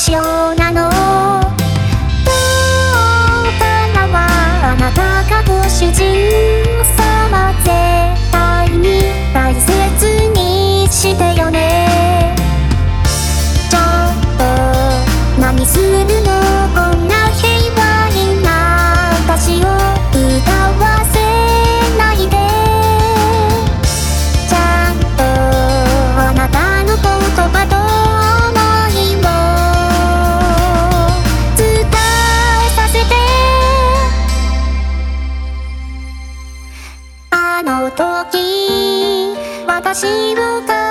しようなの。どうからはあなたがご主人様絶対に大切にしてよね。ちょっと何するの？の時私を